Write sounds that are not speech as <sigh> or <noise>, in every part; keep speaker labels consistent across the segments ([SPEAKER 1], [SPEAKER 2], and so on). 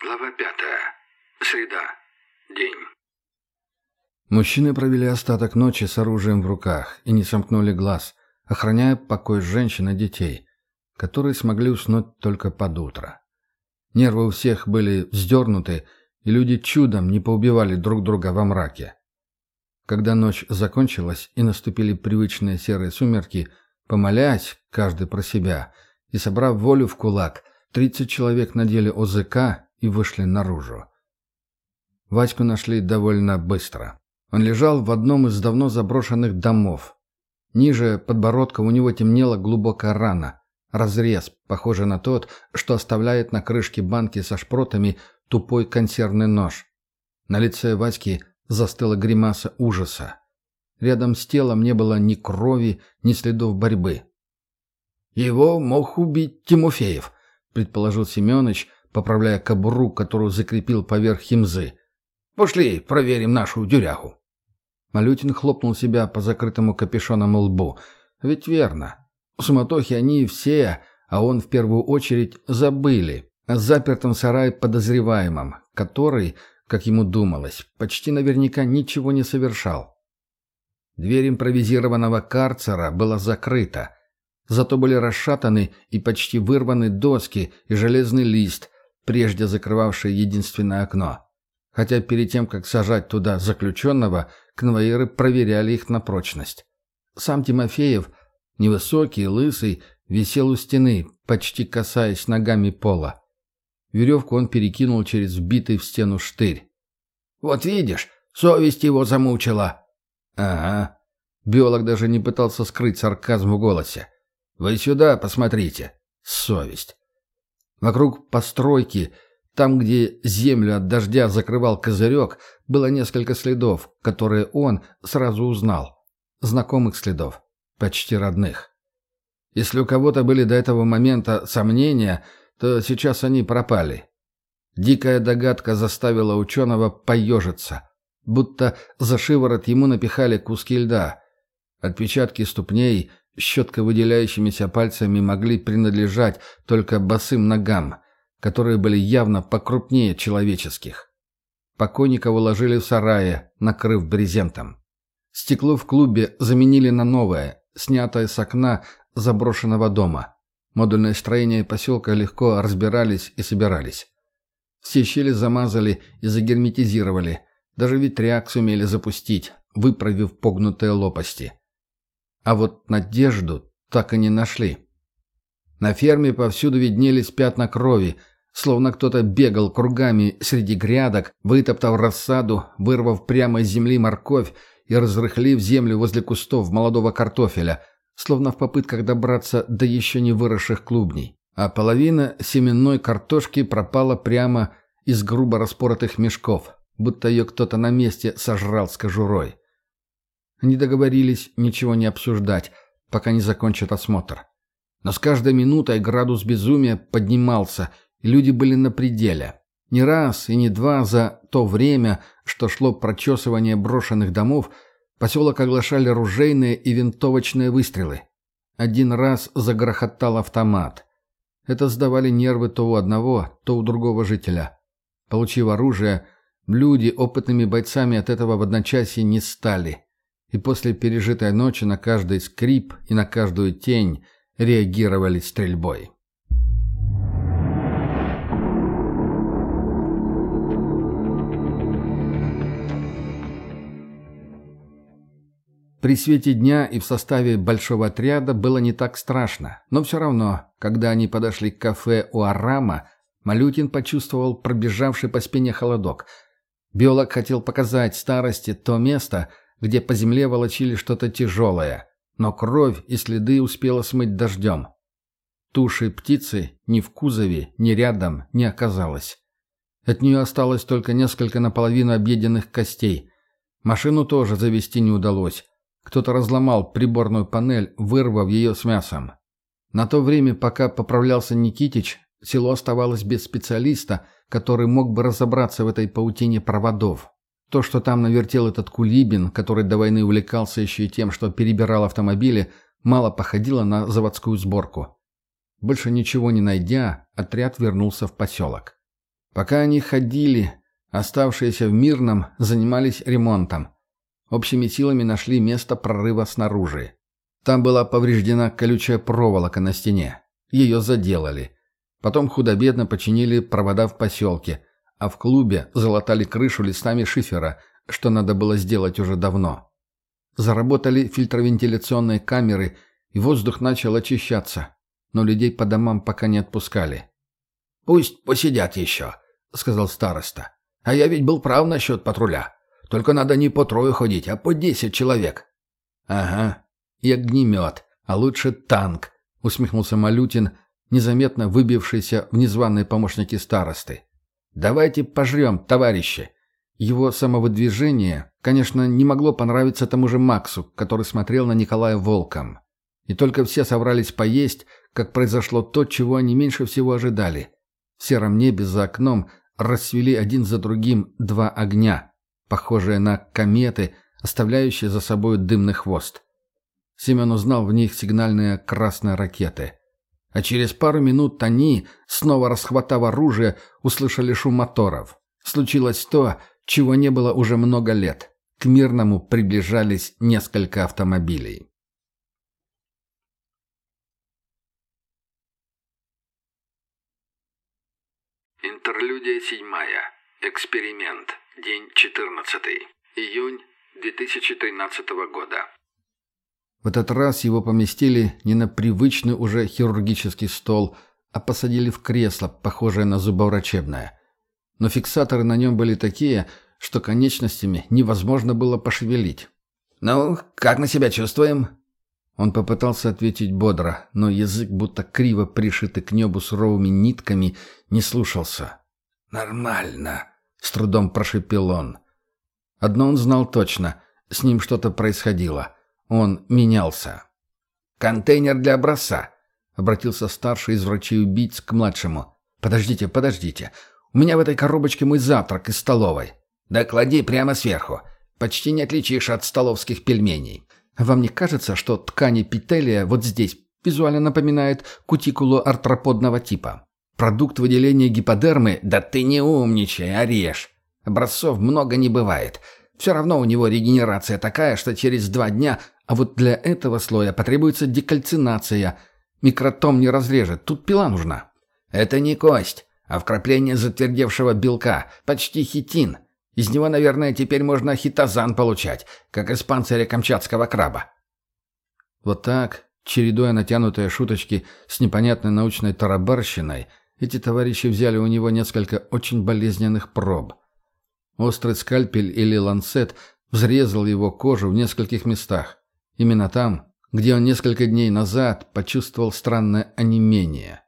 [SPEAKER 1] Глава пятая. Среда. День.
[SPEAKER 2] Мужчины провели остаток ночи с оружием в руках и не сомкнули глаз, охраняя покой женщин и детей, которые смогли уснуть только под утро. Нервы у всех были вздернуты, и люди чудом не поубивали друг друга во мраке. Когда ночь закончилась и наступили привычные серые сумерки, помолясь, каждый про себя, и собрав волю в кулак, тридцать человек надели ОЗК и вышли наружу. Ваську нашли довольно быстро. Он лежал в одном из давно заброшенных домов. Ниже подбородка у него темнела глубокая рана. Разрез, похожий на тот, что оставляет на крышке банки со шпротами тупой консервный нож. На лице Васьки застыла гримаса ужаса. Рядом с телом не было ни крови, ни следов борьбы. «Его мог убить Тимофеев», — предположил Семенович, поправляя кобуру, которую закрепил поверх химзы. «Пошли, проверим нашу дюрягу». Малютин хлопнул себя по закрытому капюшоном лбу. «Ведь верно. В суматохе они все, а он в первую очередь, забыли о запертом сарае подозреваемом, который, как ему думалось, почти наверняка ничего не совершал. Дверь импровизированного карцера была закрыта. Зато были расшатаны и почти вырваны доски и железный лист, прежде закрывавшее единственное окно. Хотя перед тем, как сажать туда заключенного, конвоиры проверяли их на прочность. Сам Тимофеев, невысокий, лысый, висел у стены, почти касаясь ногами пола. Веревку он перекинул через вбитый в стену штырь. «Вот видишь, совесть его замучила». «Ага». Биолог даже не пытался скрыть сарказм в голосе. «Вы сюда посмотрите. Совесть. Вокруг постройки, там, где землю от дождя закрывал козырек, было несколько следов, которые он сразу узнал. Знакомых следов, почти родных. Если у кого-то были до этого момента сомнения, то сейчас они пропали. Дикая догадка заставила ученого поежиться, будто за шиворот ему напихали куски льда. Отпечатки ступней щетко выделяющимися пальцами могли принадлежать только босым ногам, которые были явно покрупнее человеческих. Покойника уложили в сарае, накрыв брезентом. Стекло в клубе заменили на новое, снятое с окна заброшенного дома. Модульные строения поселка легко разбирались и собирались. Все щели замазали и загерметизировали, даже ветряк сумели запустить, выправив погнутые лопасти. А вот надежду так и не нашли. На ферме повсюду виднелись пятна крови, словно кто-то бегал кругами среди грядок, вытоптав рассаду, вырвав прямо из земли морковь и разрыхлив землю возле кустов молодого картофеля, словно в попытках добраться до еще не выросших клубней. А половина семенной картошки пропала прямо из грубо распоротых мешков, будто ее кто-то на месте сожрал с кожурой. Они договорились ничего не обсуждать, пока не закончат осмотр. Но с каждой минутой градус безумия поднимался, и люди были на пределе. Не раз и не два за то время, что шло прочесывание брошенных домов, поселок оглашали ружейные и винтовочные выстрелы. Один раз загрохотал автомат. Это сдавали нервы то у одного, то у другого жителя. Получив оружие, люди опытными бойцами от этого в одночасье не стали – и после пережитой ночи на каждый скрип и на каждую тень реагировали стрельбой. При свете дня и в составе большого отряда было не так страшно, но все равно, когда они подошли к кафе у Арама, Малютин почувствовал пробежавший по спине холодок. Биолог хотел показать старости то место, где по земле волочили что-то тяжелое, но кровь и следы успела смыть дождем. Туши птицы ни в кузове, ни рядом не оказалось. От нее осталось только несколько наполовину объеденных костей. Машину тоже завести не удалось. Кто-то разломал приборную панель, вырвав ее с мясом. На то время, пока поправлялся Никитич, село оставалось без специалиста, который мог бы разобраться в этой паутине проводов. То, что там навертел этот Кулибин, который до войны увлекался еще и тем, что перебирал автомобили, мало походило на заводскую сборку. Больше ничего не найдя, отряд вернулся в поселок. Пока они ходили, оставшиеся в Мирном занимались ремонтом. Общими силами нашли место прорыва снаружи. Там была повреждена колючая проволока на стене. Ее заделали. Потом худо-бедно починили провода в поселке, а в клубе залатали крышу листами шифера, что надо было сделать уже давно. Заработали фильтровентиляционные камеры, и воздух начал очищаться, но людей по домам пока не отпускали.
[SPEAKER 3] «Пусть посидят еще», — сказал староста. «А я ведь был прав насчет патруля. Только надо не по трое ходить, а по десять человек».
[SPEAKER 2] «Ага, и огнемет, а лучше танк», — усмехнулся Малютин, незаметно выбившийся в незваные помощники старосты. «Давайте пожрем, товарищи». Его самовыдвижение, конечно, не могло понравиться тому же Максу, который смотрел на Николая волком. И только все собрались поесть, как произошло то, чего они меньше всего ожидали. В сером небе за окном расцвели один за другим два огня, похожие на кометы, оставляющие за собой дымный хвост. Семен узнал в них сигнальные красные ракеты. А через пару минут они, снова расхватав оружие, услышали шум моторов. Случилось то, чего не было уже много лет. К Мирному приближались несколько автомобилей.
[SPEAKER 1] Интерлюдия седьмая. Эксперимент. День 14. Июнь 2013 года.
[SPEAKER 2] В этот раз его поместили не на привычный уже хирургический стол, а посадили в кресло, похожее на зубоврачебное. Но фиксаторы на нем были такие, что конечностями невозможно было пошевелить.
[SPEAKER 3] «Ну, как мы себя чувствуем?»
[SPEAKER 2] Он попытался ответить бодро, но язык, будто криво пришитый к небу суровыми нитками, не слушался.
[SPEAKER 3] «Нормально», —
[SPEAKER 2] с трудом прошепел он. Одно он знал точно — с ним что-то происходило. Он менялся.
[SPEAKER 3] «Контейнер для образца», —
[SPEAKER 2] обратился старший из врачей-убийц к младшему. «Подождите, подождите. У меня в этой коробочке мой завтрак из столовой».
[SPEAKER 3] «Да клади прямо сверху. Почти не отличишь от столовских пельменей».
[SPEAKER 2] «Вам не кажется, что ткань эпителия вот здесь визуально напоминает кутикулу артроподного типа?» Продукт выделения гиподермы
[SPEAKER 3] «Да ты не умничай, орешь. Образцов много не бывает. Все равно у него регенерация такая, что через два дня, а вот для этого слоя потребуется декальцинация. Микротом не разрежет, тут пила нужна. Это не кость, а вкрапление затвердевшего белка, почти хитин. Из него, наверное, теперь можно хитозан получать, как из панциря камчатского краба.
[SPEAKER 2] Вот так, чередуя натянутые шуточки с непонятной научной тарабарщиной, эти товарищи взяли у него несколько очень болезненных проб. Острый скальпель или ланцет взрезал его кожу в нескольких местах. Именно там, где он несколько дней назад почувствовал странное онемение.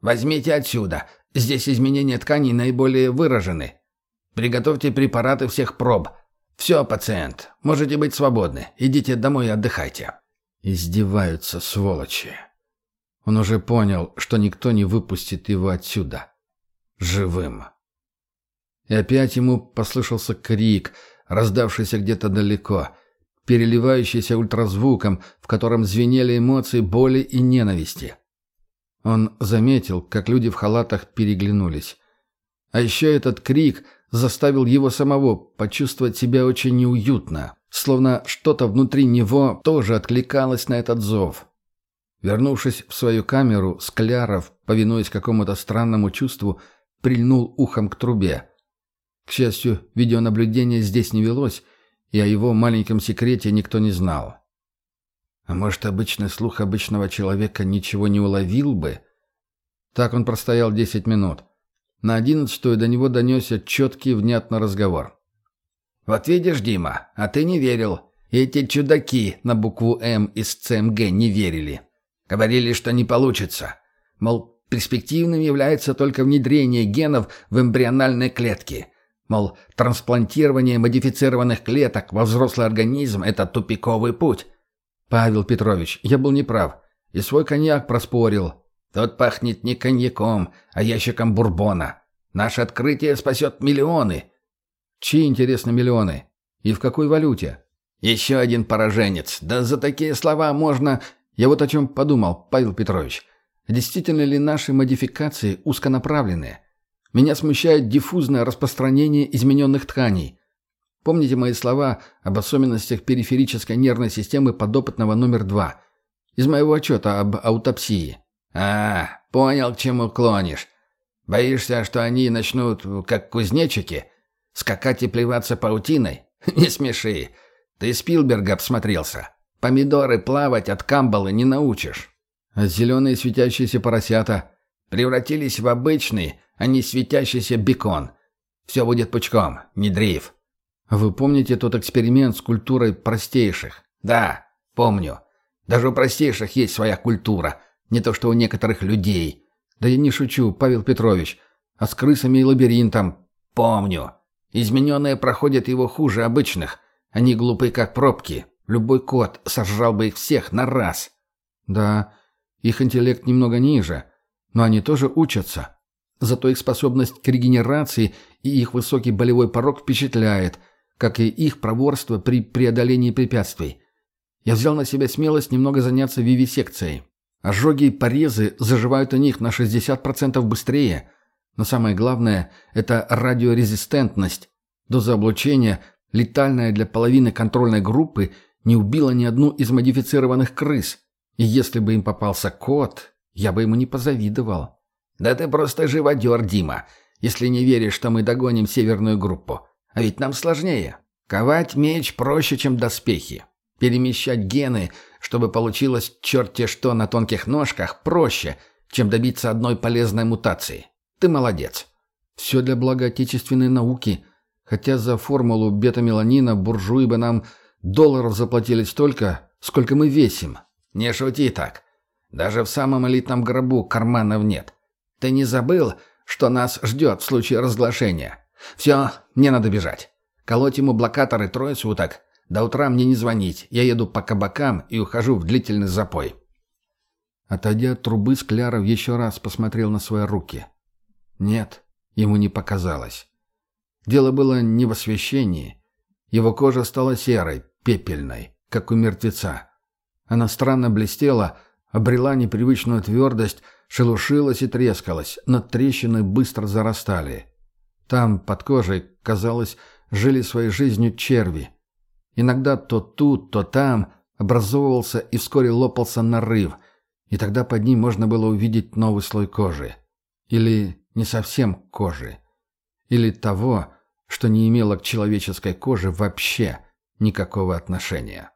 [SPEAKER 3] «Возьмите отсюда. Здесь изменения тканей наиболее выражены. Приготовьте препараты всех проб. Все, пациент, можете быть свободны. Идите домой и отдыхайте».
[SPEAKER 2] Издеваются, сволочи. Он уже понял, что никто не выпустит его отсюда. Живым. И опять ему послышался крик, раздавшийся где-то далеко, переливающийся ультразвуком, в котором звенели эмоции боли и ненависти. Он заметил, как люди в халатах переглянулись. А еще этот крик заставил его самого почувствовать себя очень неуютно, словно что-то внутри него тоже откликалось на этот зов. Вернувшись в свою камеру, Скляров, повинуясь какому-то странному чувству, прильнул ухом к трубе. К счастью, видеонаблюдение здесь не велось, и о его маленьком секрете никто не знал. А может, обычный слух обычного человека ничего не уловил бы? Так он простоял десять минут. На одиннадцатую до него донесся четкий внятный разговор.
[SPEAKER 3] «Вот видишь, Дима, а ты не верил. Эти чудаки на букву «М» из ЦМГ не верили. Говорили, что не получится. Мол, перспективным является только внедрение генов в эмбриональной клетке – Мол, трансплантирование модифицированных клеток во взрослый организм – это тупиковый путь.
[SPEAKER 2] Павел Петрович, я был неправ. И свой коньяк проспорил.
[SPEAKER 3] Тот пахнет не коньяком, а ящиком бурбона. Наше открытие спасет миллионы.
[SPEAKER 2] Чьи, интересно, миллионы? И в какой валюте?
[SPEAKER 3] Еще один пораженец. Да за такие слова можно...
[SPEAKER 2] Я вот о чем подумал, Павел Петрович. Действительно ли наши модификации узконаправленные? Меня смущает диффузное распространение измененных тканей. Помните мои слова об особенностях периферической нервной системы подопытного номер два из моего отчета об аутопсии?
[SPEAKER 3] А, понял, к чему клонишь. Боишься, что они начнут, как кузнечики, скакать и плеваться паутиной? <laughs> Не смеши. Ты Спилберга обсмотрелся. Помидоры плавать от камбалы не научишь.
[SPEAKER 2] А зеленые светящиеся поросята
[SPEAKER 3] превратились в обычный, а не светящийся бекон. Все будет пучком, не дрейф.
[SPEAKER 2] Вы помните тот эксперимент с культурой простейших?
[SPEAKER 3] Да, помню. Даже у простейших есть своя культура, не то что у некоторых людей.
[SPEAKER 2] Да я не шучу, Павел Петрович. А с крысами и лабиринтом?
[SPEAKER 3] Помню. Измененные проходят его хуже обычных. Они глупы, как пробки. Любой кот сожрал бы их всех на раз.
[SPEAKER 2] Да, их интеллект немного ниже, но они тоже учатся. Зато их способность к регенерации и их высокий болевой порог впечатляет, как и их проворство при преодолении препятствий. Я взял на себя смелость немного заняться вивисекцией. Ожоги и порезы заживают у них на 60% быстрее. Но самое главное – это радиорезистентность. Доза облучения, летальная для половины контрольной группы, не убила ни одну из модифицированных крыс. И если бы им попался кот, я бы ему не позавидовал.
[SPEAKER 3] «Да ты просто живодер, Дима, если не веришь, что мы догоним северную группу. А ведь нам сложнее. Ковать меч проще, чем доспехи. Перемещать гены, чтобы получилось черти что на тонких ножках, проще, чем добиться одной полезной мутации. Ты молодец.
[SPEAKER 2] Все для блага отечественной науки. Хотя за формулу бета-меланина буржуи бы нам долларов заплатили столько, сколько мы весим.
[SPEAKER 3] Не шути так. Даже в самом элитном гробу карманов нет. Ты не забыл, что нас ждет в случае разглашения? Все, мне надо бежать. Колоть ему блокаторы трое суток. До утра мне не звонить. Я еду по кабакам и ухожу в длительный запой.
[SPEAKER 2] Отойдя от трубы, Скляров еще раз посмотрел на свои руки. Нет, ему не показалось. Дело было не в освещении. Его кожа стала серой, пепельной, как у мертвеца. Она странно блестела, обрела непривычную твердость, шелушилась и трескалась, но трещины быстро зарастали. Там, под кожей, казалось, жили своей жизнью черви. Иногда то тут, то там образовывался и вскоре лопался нарыв, и тогда под ним можно было увидеть новый слой кожи. Или не совсем кожи. Или того, что не имело к человеческой коже вообще никакого отношения.